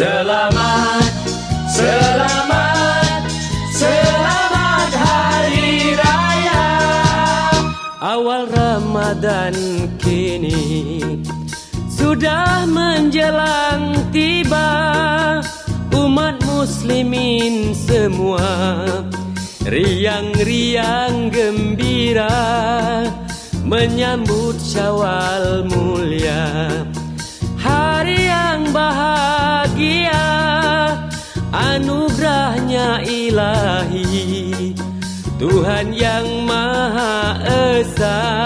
Selamat Selamat Selamat Hari Raya. Awal Ramadan kini Sudah menjelang tiba. Umat muslimin semua Riang-riang gembira Menyambut syawal bahagia Anugerahnya ilahi Tuhan yang Maha Esa